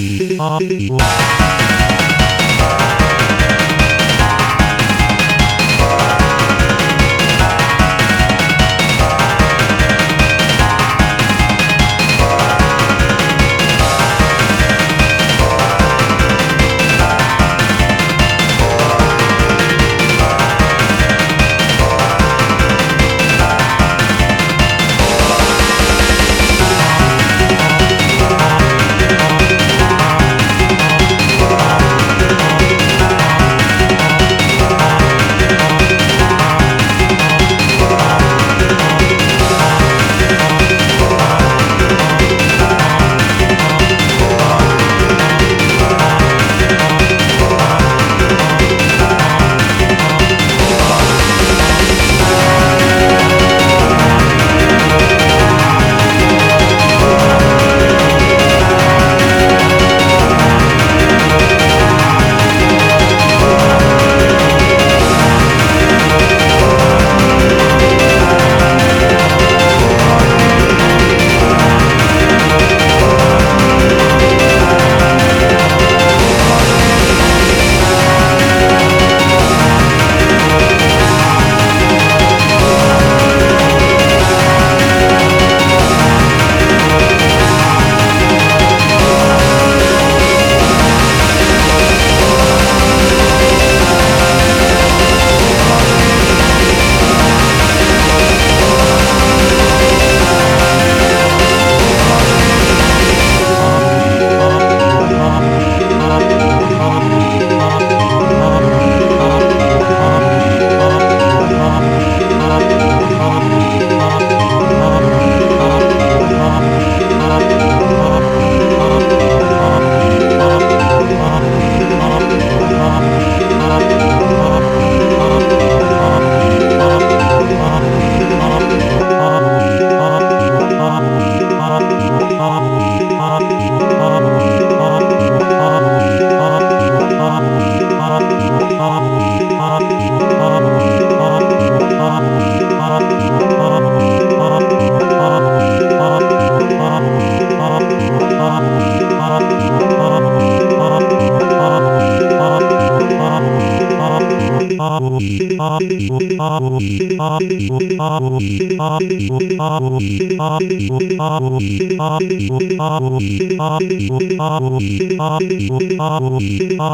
Música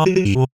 you.